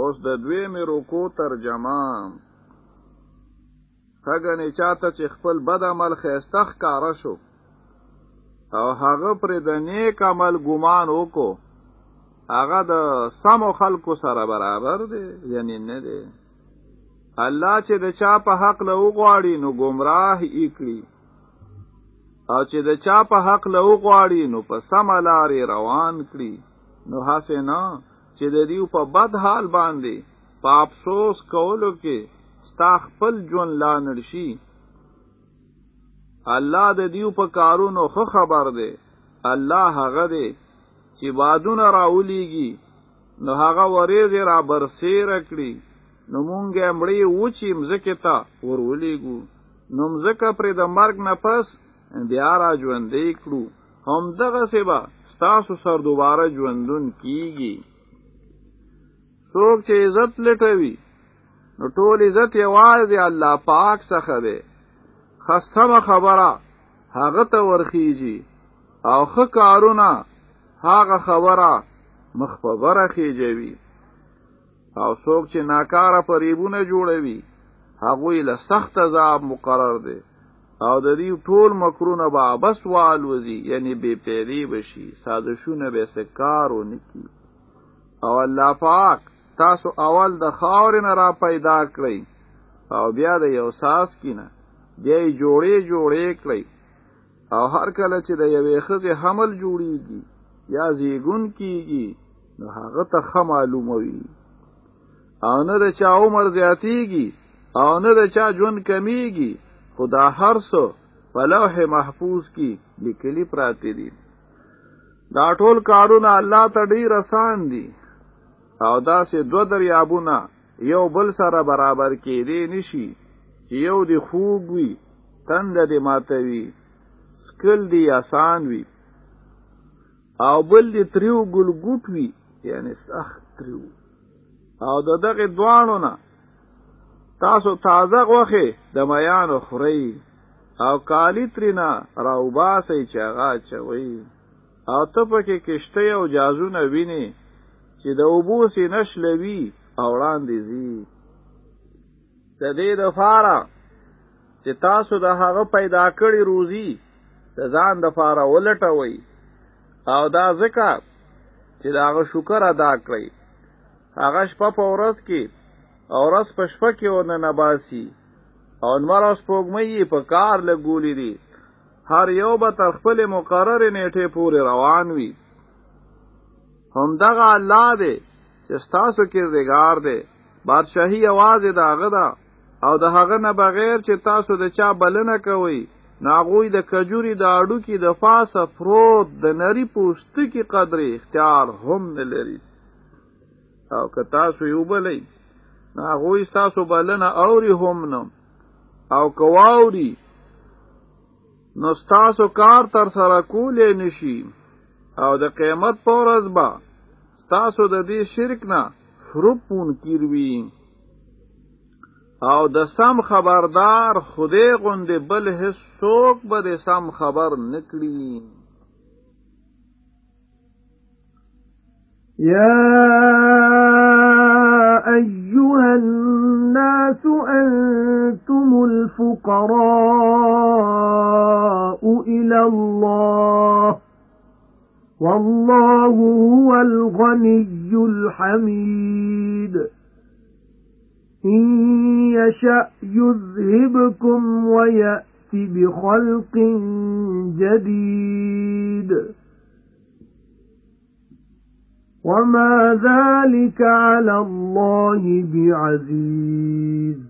اوس د دوی مې رکو ترجمه. هغه چاته چې خپل بد عمل خېستخ کار شو. او هغه پر د نیک عمل ګمان وکړو. هغه د سمو خلکو سره برابر دی یعنی نه دی. الله چې د چا په حق له وغواړي نو گمراه یکړي او چې د چا په حق له وغواړي نو په سم لارې روان کړي. نو حسنا چې د دیو په بد حال باندې په افسوس کولو کې ستا خپل ژوند لا نرشي الله د دیو په کارونو خو خبر دی. الله هغه دی چې بادونه راولېږي. نو هغه ورېږي را برسېر کړي. نو مونږه مړی وچی مزکه تا ورولېګو نو مزکه پر د مرګ نه پس بیا را ژوندې کړو. هم دغه سبا ستاسو سر دوباره ژوندون کیږي څوک چې عزت لټوي نو ټول عزت یوازې الله پاک څخه دی. خصمه خبره هغه ته ورخیږي. او خه کارونه هغه خبره مخبره خېجوي او څوک چې ناکاره فریبونه جوړوي هغه له سخت عذاب مقرر دی. او د دې ټول مکرونه به بس والوزي یعنی بے پیری بشي سازشونه به سکار ونکي او الله پاک تاسو اول د خاور نه را پیدا کړی او بیا د یو ساس کینه بیا جوړې جوړې کړی او هر کله چې د یوې خزه حمل جوړیږي یا زیګون کیږي نو هغه ته خه معلوموي. او نه د چا عمر زیاتیږي او نه د چا ژوند کمیږي خدا هر څه په لوح محفوظ کې لیکلي پراته دي. دا ټول کارونه الله ته ډیر آسان دي او دا سه دو دریابونه یو بل سره برابر کېدی نشي یو دی خوږ وي تند دی ماتوي سکل دی آسان وي او بل دی تریو ګل ګوټ وي یعنی سخت تریو. او د دغه دوانو نه تاسو تازه غوخه د میانو خوري او کالی ترینا راوباسي چاغا چوي او ته پکې کشته او جازونه ویني چې د اوبوسي نشلوي او وړاندې زی د دې د فارا چې تاسو د هغه پیدا کړی روزي د ځان د فارا ولټوي او دا ځکه چې داغه شکر ادا کړئ. هغه شپه په ورځ کې او ورځ په شپه کې ونه نباسي. او نور اوس پوګمې په کار لګولې دي. هر یو به تر خپل مقرر نیټه پورې روان وي هم دغه الله دی چې ستاسو کې زګار دی بادشاہي आवाज داغه دا او د هغه نه بغیر چې تاسو د چا بلنه کوي ناغوی د کجوري د اډو کې د فاسه فروت د نری پوستکی قدرې اختیار هم نه لري او که تاسو یو بلې ناغوی تاسو بلنه اوري هم نه او کواوري نو تاسو کار تر سره کولې نشي او د قیامت په ورځ به تاسو د دې شرک نه فروپون کیروي او د سم خبردار خدای غوندې بل هیڅ څوک به د سم خبر نکړي يا أيها الناس أنتم الفقراء إلى الله والله هو الغني الحميد. إن يشأ يذهبكم ويأتي بخلق جديد. وما ذلك على الله بعزيز.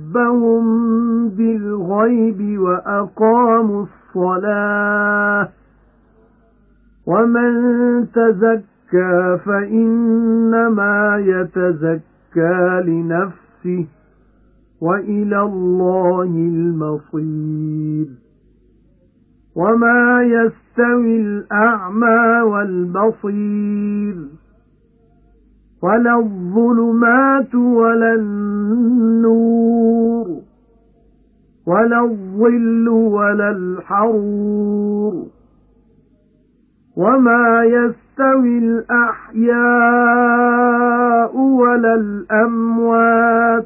بِالْغَيْبِ وَأَقَامُوا الصَّلَاةَ وَمَن تَزَكَّى فَإِنَّمَا يَتَزَكَّى لِنَفْسِهِ وَإِلَى اللَّهِ الْمَصِيرُ وَمَا يَسْتَوِي الْأَعْمَى وَالْبَصِيرُ وَلَا الظُّلُمَاتُ وَلَا النُّورُ وَلَا الظِّلُّ وَلَا الْحَرُورُ وَمَا يَسْتَوِي الْأَحْيَاءُ وَلَا الْأَمْوَاتُ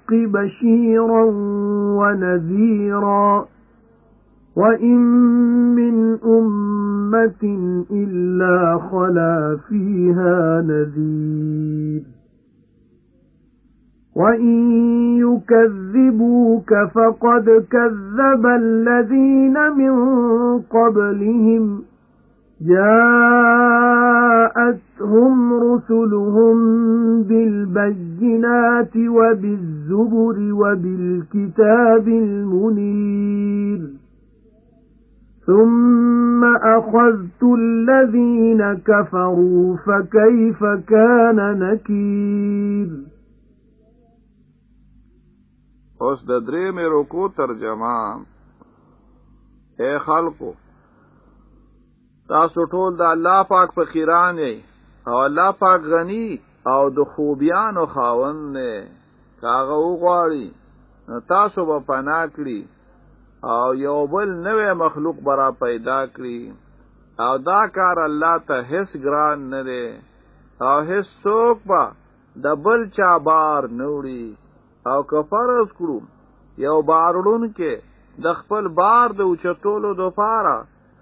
بَشِيرًا وَنَذِيرًا وَإِن مِّنْ أُمَّةٍ إِلَّا خَلَا فِيهَا نَذِيرٌ وَإِن يُكَذِّبُوكَ فَقَدْ كَذَّبَ الَّذِينَ مِن قَبْلِهِمْ جَاءَتْهُمْ رُسُلُهُم بِالْبَيِّنَاتِ وَبِالزُّبُرِ وَبِالْكِتَابِ الْمُنِيرِ. ثُمَّ أَخَذْتُ الَّذِينَ كَفَرُوا فَكَيْفَ كَانَ نَكِيرِ؟ اوس د درې مې رکو ترجمه اے تاسو ټول د الله پاک فقیران یې او الله پاک غنی او د خوبیانو خاوند نه کاغه وغواړي تاسو به پناه کړی او یو بل نوې مخلوق برا پیدا کړی او دا کار الله ته هیڅ ګران نه دی. او هیڅ څوک به د بل چا بار نوړي او کفرز کړو یو بارړون کې د خپل بار د اوچتولو د پاره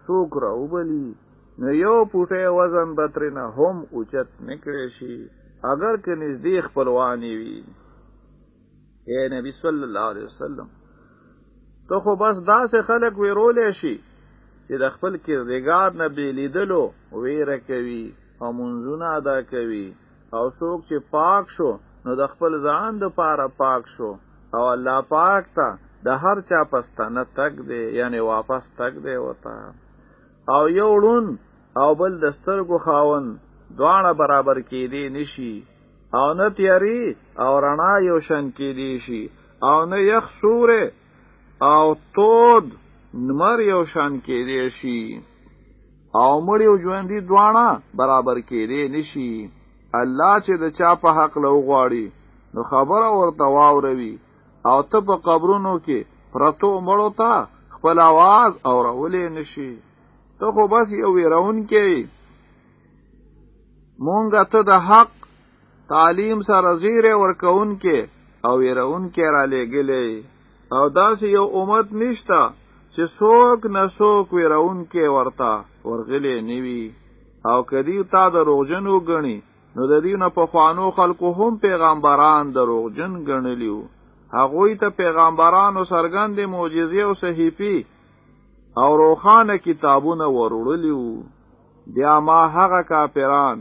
څوک راوبلی نو یو پوټه وزن بترنه هم اوچت نکړي شي. اگر که نږدې خپلوانی وي. اے نبی صلی الله علیه وسلم ته خو بس داسې خلک ویرولې شي چې د خپل کردګار نه بیلیدلو ویره کوي او منځونه ادا کوي. او څوک چې پاک شو نو د خپل ځان د پاره پاک شو. او الله پاک ته د هر چا پستانه تک دی یعنی واپس تک دی وتا او یو ړون او بل د سترګو خاون دواړه برابر کېدی نشي او نه تیاری او رڼا یو شان کېدی شي او نه یخ سوره او تود نمر یو شان کېدی شي او مړ یو ژوندۍ دواړه برابر کېدی نشي الله چې د چا په حق لو غواړي نو خبره ورته واوروي او ته په قبرونو کې پرتو مړو ته خپل आवाज اورولې نشي ته خو بس یو ویرون کې مونږه ته د حق تعلیم سره زیره ورکون کې او ویرون کې را لګلې او داس یو امت نشتا چې څوک نسوک ویرون کې ورتا ورغلې نیوي او کدی تا د روغجنو غني نو د دینه په خوانو خلکو هم پیغمبران دروغجن ګڼلیو هغوی ته پیغمبرانو سرګند معجزې او صحیفي او روخانه کتابونه ورړلیو بیا ما هغه کافران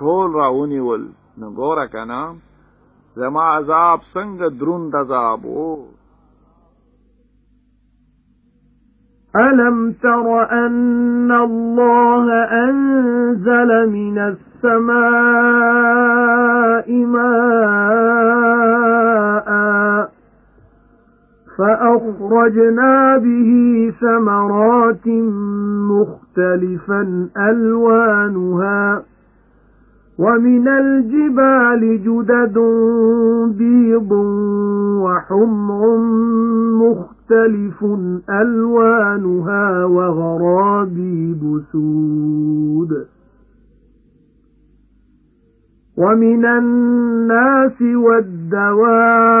ټول راونیول نو ګوره کنه زما عذاب څنګه دروند عذاب وو؟ أَلَمْ تَرَ أَنَّ اللَّهَ أَنزَلَ مِنَ السَّمَاءِ مَاءً فَأَخْرَجْنَا بِهِ ثَمَرَاتٍ مُخْتَلِفًا أَلْوَانُهَا وَمِنَ الْجِبَالِ جُدَدٌ بِيضٌ وَحُمْرٌ مُخْتَلِفٌ أَلْوَانُهَا وَغَرَابِيبُ سُودٌ وَمِنَ النَّاسِ وَالدَّوَابِّ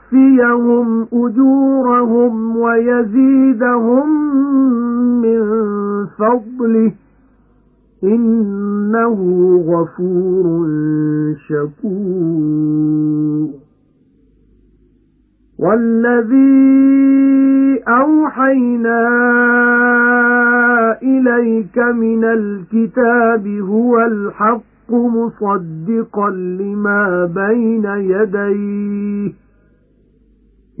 لِيُوَفِّيَهُمْ أُجُورَهُمْ وَيَزِيدَهُم مِّن فَضْلِهِ إِنَّهُ غَفُورٌ شَكُورٌ. وَالَّذِي أَوْحَيْنَا إِلَيْكَ مِنَ الْكِتَابِ هُوَ الْحَقُّ مُصَدِّقًا لِمَا بَيْنَ يَدَيْهِ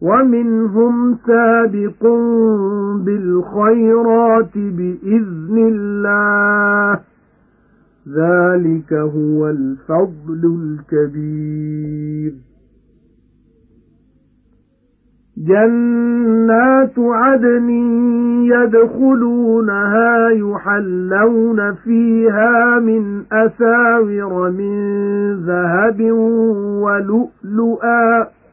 وَمِنْهُمْ سَابِقٌ بِالْخَيْرَاتِ بِإِذْنِ اللَّهِ. ذَلِكَ هُوَ الْفَضْلُ الْكَبِيرُ. جَنَّاتُ عَدْنٍ يَدْخُلُونَهَا يُحَلَّوْنَ فِيهَا مِنْ أَسَاوِرَ مِنْ ذَهَبٍ وَلُؤْلُؤًا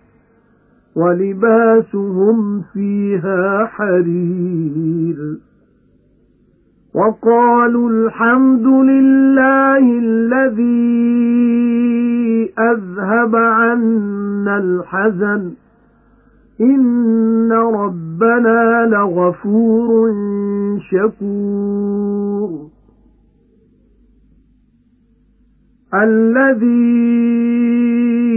وَلِبَاسُهُمْ فِيهَا حَرِيرٌ. وَقَالُوا الْحَمْدُ لِلَّهِ الَّذِي أَذْهَبَ عَنَّا الْحَزَنَ. إِنَّ رَبَّنَا لَغَفُورٌ شَكُورٌ. الَّذِي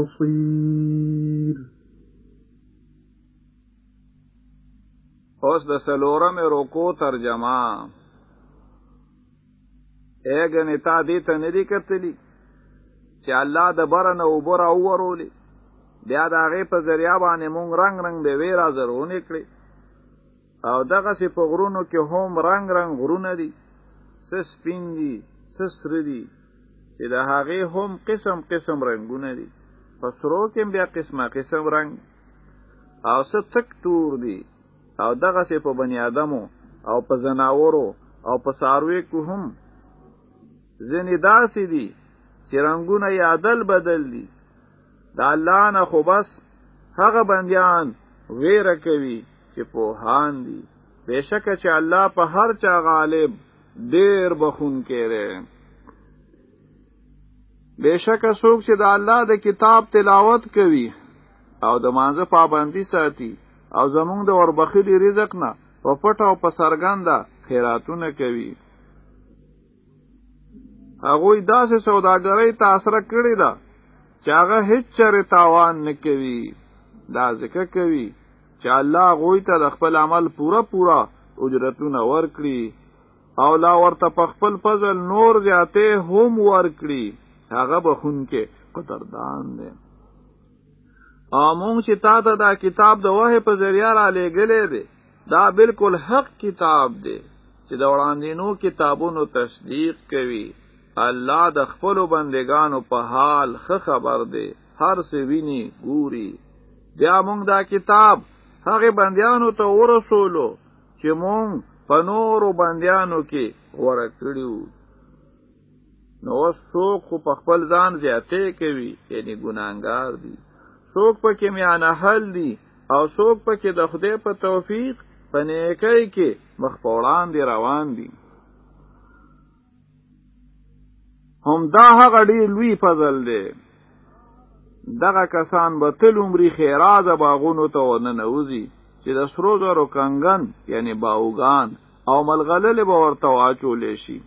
نَّصِيرٍ اوس د سلورم روکو ترجمه. اګنې تا دې ته ندی کتلی چې الله د برنه وبره اورولې بیا د هغه په ذریعہ باندې مونږ رنگ رنگ به ویرا زرونه کړی او دغه سي په غرونو کې هم رنگ رنگ غرونه دي. س سپین دي س سسر دي چې د هغې هم قسم قسم رنگونه دي په سرو کې بیا قسمه قسم رنگ. او څه تک تور دي او دغه سه په بنی آدمو او په زناورو او په ساروي کو هم. ځنې داسې دي چې رنگونه یې عدل بدل دي. د الله نه خو بس هغه بندیان ویره کوي چې په هان دي بشکه چې الله په هر چا غالب ډیر بخون کړي بشکه څوک چې د الله د کتاب تلاوت کوي او د مانزه پابندي ساتي او زمونږ د وربخلي رزق نه په پټ او په سرګنده خیراتونه کوي. هغه داسې سوداګرۍ تاثر کړی دا چې هغه هیڅ چره تاوان نه کوي. دا ذکر کوي چې الله غوی ته د خپل عمل پورا پورا اجرتونه ورکړي او لا ورته په خپل فضل نور زیاته هم ورکړي هغه بخون کې قدردان دی. امون چې تا ته دا کتاب د وحی په ذریعہ را لېګلې دی دا بالکل حق کتاب دی چې د وړاندینو کتابونو تصدیق کوي. الله د خپل بندگانو په حال خه خبر دی هر څه ویني ګوري. بیا مونږ دا کتاب هغه بندیانو ته ورسولو چې مونږ په نورو بندیانو کې ورکړیو نو څوک خو په خپل ځان زیاتې کوي یعنی ګناګار دي. څوک پکې میانه حل دي او څوک پکې د خدای په توفیق په نیکۍ کې مخ په وړاندې روان دي. هم دا هغه ډیر لوی فضل دی. دغه کسان به تل عمرې خیراز باغونو ته وننوځي چې د سرو زرو کنګن یعنی باوګان او ملغلل به ورته واچولې شي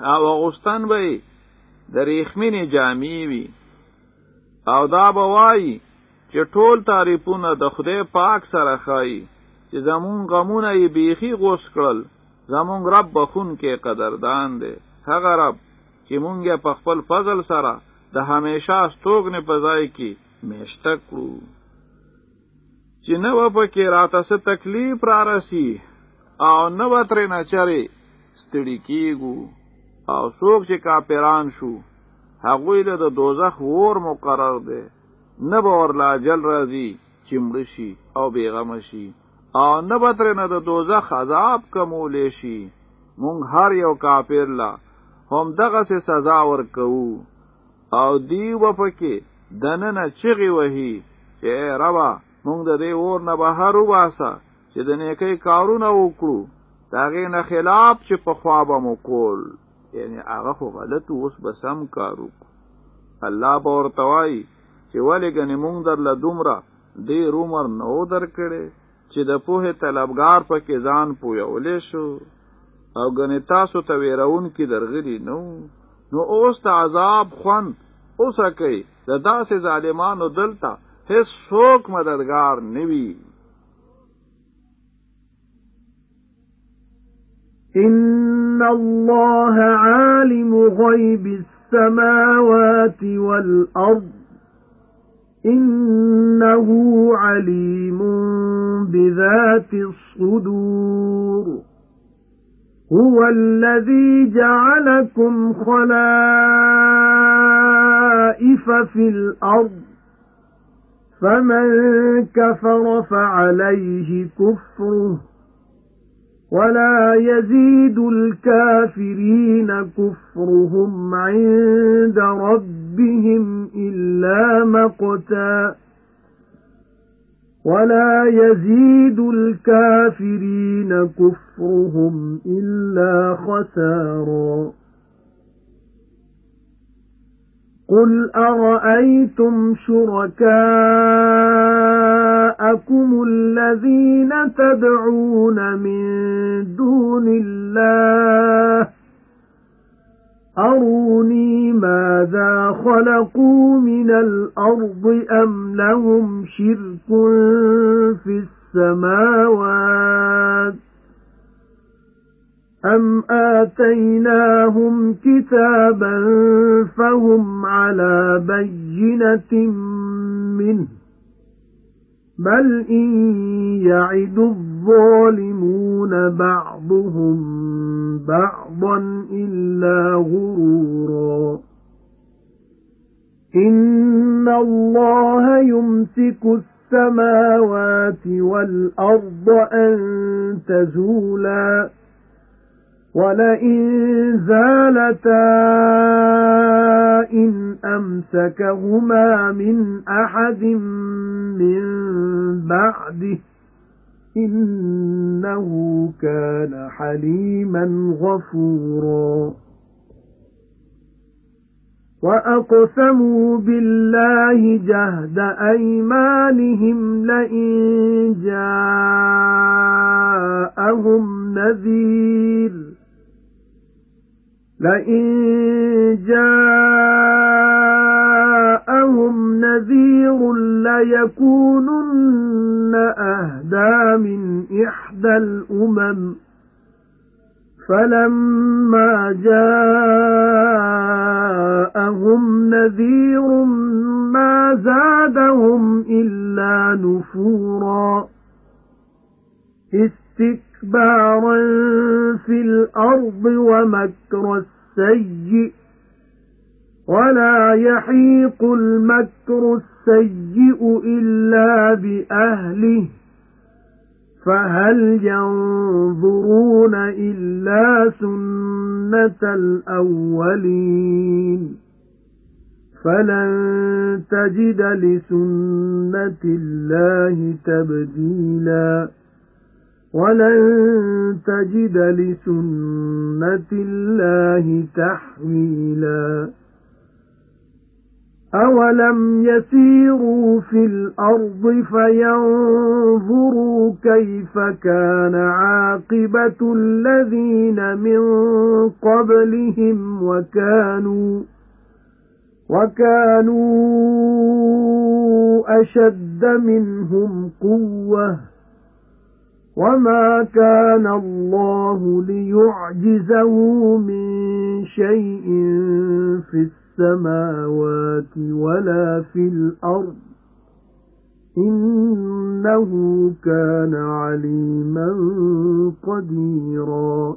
او غستان به د ریښمینې جامې وي. او دا به وایي چې ټول تعریفونه د خدای پاک سره ښايي چې زمون غمونه یې بیخي غوس کړل. زمون رب بخون کې قدردان دی. هغه رب چې مونږه په خپل فضل سره د همیشه ستوګنې په ځای کې میشته کړو. چې نه و پکې راته څه تکلیف را رسی او نه و ترې نه چرې ستړي کیږو او څوک چې کاپیران شو هغوی له د دوزخ ور مقرر دی. نه به ورلا جل راځي چې مړ شي او بیغم شي او نه به ترې نه د دوزخ عذاب کمولی شي. مونږ هر یو کافر لا هم دغه سه سزا ورکوو. او دی و پکې دننه چغي وهي چې ربا مونږ د دې اور نه بهر وباسه چې د نیکي کارونه وکړو. داغه نه خلاف چې په خوابه مو کول یعنی هغه خو غلط اوس به سم کارو الله به ورتوای چې ولې غنې مونږ در له دومره دې رومر نو درکړې چې د پوهه طلبگار پکې ځان پویولې شو. او غنې تاسو ته ویرون کې درغلي نو نو اوس ته عذاب خون اوسه کوي د داسې ظالمانو دلته هیڅ څوک مددگار نوي إن الله عالم غيب السماوات والأرض إنه عليم بذات الصدور هو الذي جعلكم خلائف في الأرض فمن كفر فعليه كفره ولا يزيد الكافرين كفرهم عند ربهم إلا مقتا. ولا يزيد الكافرين كفرهم إلا خسارا. قُلْ أَرَأَيْتُمْ شُرَكَاءَكُمُ الَّذِينَ تَدْعُونَ مِن دُونِ اللَّهِ. أَرُونِي مَاذَا خَلَقُوا مِنَ الْأَرْضِ أَمْ لَهُمْ شِرْكٌ فِي السَّمَاوَاتِ أَمْ آتَيْنَاهُمْ كِتَابًا فَهُمْ عَلَى بَيِّنَةٍ مِنْهُ بَلْ إِن يَعِدُ الظَّالِمُونَ بَعْضُهُم بَعْضًا إِلَّا غُرُورًا. إِنَّ اللَّهَ يُمْسِكُ السَّمَاوَاتِ وَالْأَرْضَ أَن تَزُولَا. وَلَئِن زَالَتَا إِنْ أَمْسَكَهُمَا مِنْ أَحَدٍ مِنْ بَعْدِهِ إِنَّهُ كَانَ حَلِيمًا غَفُورًا وَأَقْسَمُوا بِاللَّهِ جَهْدَ أَيْمَانِهِمْ لَئِن جَاءَهُمْ نَذِيرٌ لَئِن جَاءَهُمْ نَذِيرٌ لَّيَكُونُنَّ أَهْدَىٰ مِنْ إِحْدَى الْأُمَمِ. فَلَمَّا جَاءَهُمْ نَذِيرٌ مَا زَادَهُمْ إِلَّا نُفُورًا. اسْتِكْبَارًا فِي الْأَرْضِ وَمَكْرَ السَّيِّئِ وَلَا يَحِيقُ الْمَكْرُ السَّيِّئُ إِلَّا بِأَهْلِهِ. فَهَلْ يَنظُرُونَ إِلَّا سُنَّةَ الْأَوَّلِينَ؟ فَلَن تَجِدَ لِسُنَّةِ اللَّهِ تَبْدِيلًا. وَلَن تَجِدَ لِسُنَّةِ اللَّهِ تَحْوِيلًا. أَوَلَمْ يَسِيرُوا فِي الْأَرْضِ فَيَنظُرُوا كَيْفَ كَانَ عَاقِبَةُ الَّذِينَ مِن قَبْلِهِمْ وَكَانُوا وَكَانُوا أَشَدَّ مِنْهُمْ قُوَّةً. وَمَا كَانَ اللَّهُ لِيُعْجِزَهُ مِنْ شَيْءٍ فِي السَّمَاوَاتِ وَلَا فِي الْأَرْضِ إِنَّهُ كَانَ عَلِيمًا قَدِيرًا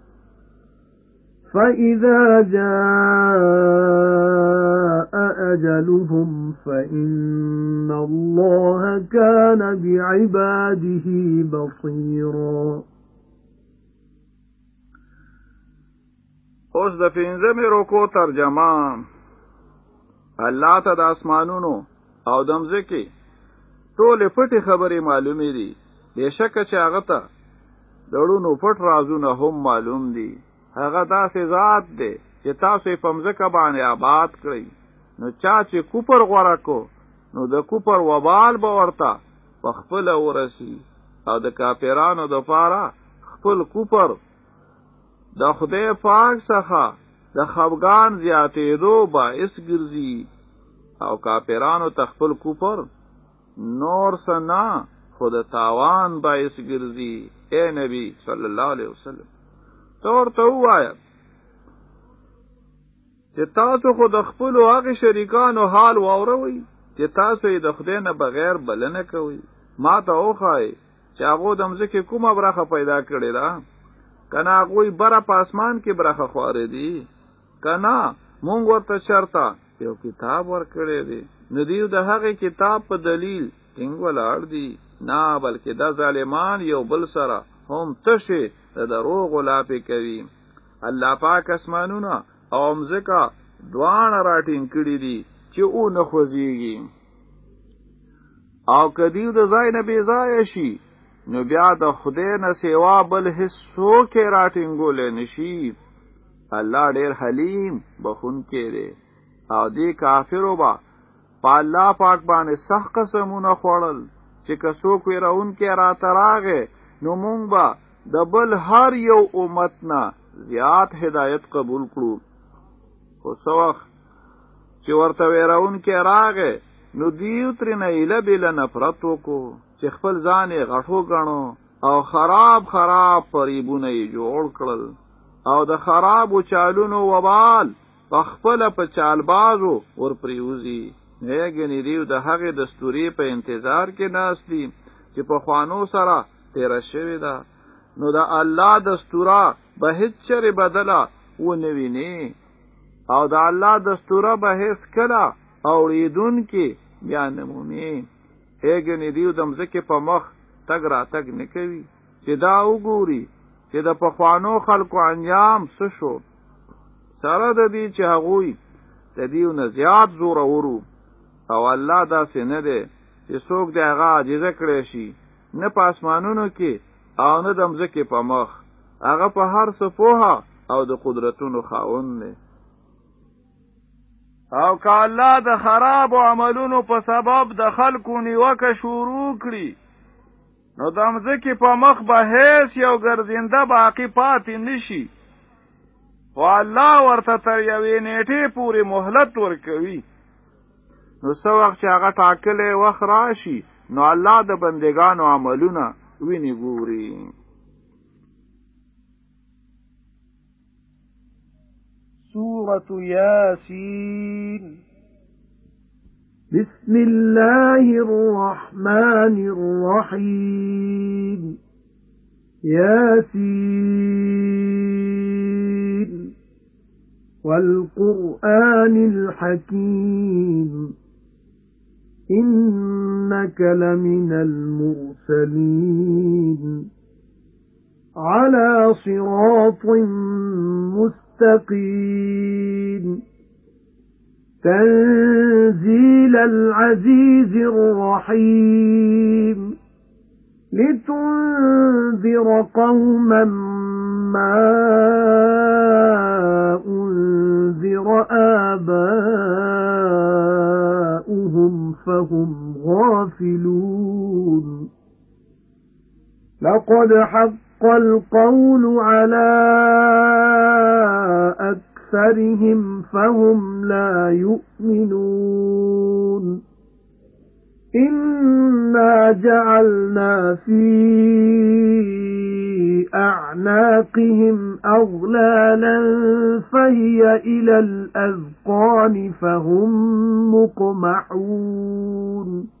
فَإِذَا جَاءَ أَجَلُهُمْ فَإِنَّ اللَّهَ كَانَ بِعِبَادِهِ بَصِيرًا. اوس د پنځمې روکو ترجمه. الله ته د اسمانونو او دمځکه ټول پټي خبرې معلومې دي. بشک چې هغه ته دړونو پټ رازونه هم معلوم دي هغه داسې ذات دی چې تاسو په مځکه باندې آباد کړئ. نو چا چې کوپر غوړه کو نو د کوپر وبال به ورته په خپل ورسی او د کافرانو د پاره خپل کوپر د خدای پاک څخه د خفغان زیاتېدو باعث ګرځي. او کافرانو تخپل کوپر نور سنا خود تاوان باعث ګرځي. اے نبی صلی الله علیه وسلم تور ته وایا چې تاسو خو د خپل هغه شریکانو حال واوروي چې تاسو یې د خدای نه بغیر بلنه کوي ما ته اوخای چې هغه د مځکه کومه برخه پیدا کړې ده. کنا هغه بره په اسمان کې برخه خوارې دي. کنا مونږ ورته چرتا یو کتاب ورکړی دی. ندیو د هغه کتاب په دلیل ټینګ ولاړ دي. نه بلکې د ظالمان یو بل سره هم تشه د دروغ لاپې کوي. الله پاک اسمانونه او مزکا دوان راټین کړی دي چې او نه خوځيږي او کدیو د ځای نه بي ځای شي نو بیا د خدای نه سیوا بل هیڅ څوک راټینګول نشي الله ډیر حلیم بخون کې دی. او دې کافرو با الله پاک باندې سخت قسمونه خوړل چې که څوک ویرونکي راته راغې نو مونږ به د بل هر یو امت نه زیات هدایت قبول کړو. خو وخت چې ورته ویرونکي راغې نو دیو ترې نه ایله بېله نفرت وکړو چې خپل ځان غټو ګڼو او خراب خراب پریبونه جوړ کړل. او د خرابو چالونو وبال خپل په چالبازو ور پریوزي. هغه دیو د هغه دستوري په انتظار کې ناس دي چې په خوانو سره تیر شوی دا نو د الله دستورا به هیڅ چره بدلا و نویني او د الله دستوره به هیڅ کله اوریدون کې بیا نمومي. هغه دیو د مزکه په مخ تګ را تګ نکوي چې دا وګوري چې د پخوانو خلکو انجام څه شو. سره د دې چې هغوی د دیو نه زیات زور ورو او الله دا نه دی چې څوک د هغه عاجزه کړی شي. نه په اسمانونو کې او نه د مځکې په مخ هغه په هر څه پوهه او د قدرتونو خاوند دی او که الله د خراب عملونو په سبب د خلکو نیوکه شروع کړي نو د مځکې په مخ به هیڅ یو ګرځنده باقی پاتې نشي او الله ورته تر یوې نیټې پورې مهلت ورکوي. نو څو وخت چې هغه ټاکلې وخت راشي نو الله د بندگانو عملونه ویني ګوري سورة ياسين. بسم الله الرحمن الرحيم. ياسين. والقرآن الحكيم. إِنَّكَ لَمِنَ الْمُرْسَلِينَ. عَلَى صِرَاطٍ مُسْتَقِيمٍ. تَنزِيلَ الْعَزِيزِ الرَّحِيمِ. لِتُنذِرَ قَوْمًا مَّا أُنذِرَ آبَاؤُهُمْ لَقَدْ حَقَّ الْقَوْلُ عَلَى أَكْثَرِهِمْ فَهُمْ لَا يُؤْمِنُونَ. إِنَّا جَعَلْنَا فِي أَعْنَاقِهِمْ أَغْلَالًا فَهِيَ إِلَى الْأَذْقَانِ فَهُمْ مُقْمَحُونَ.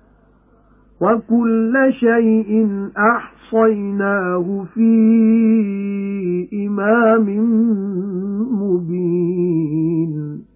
وَكُلَّ شَيْءٍ أَحْصَيْنَاهُ فِي إِمَامٍ مُبِينٍ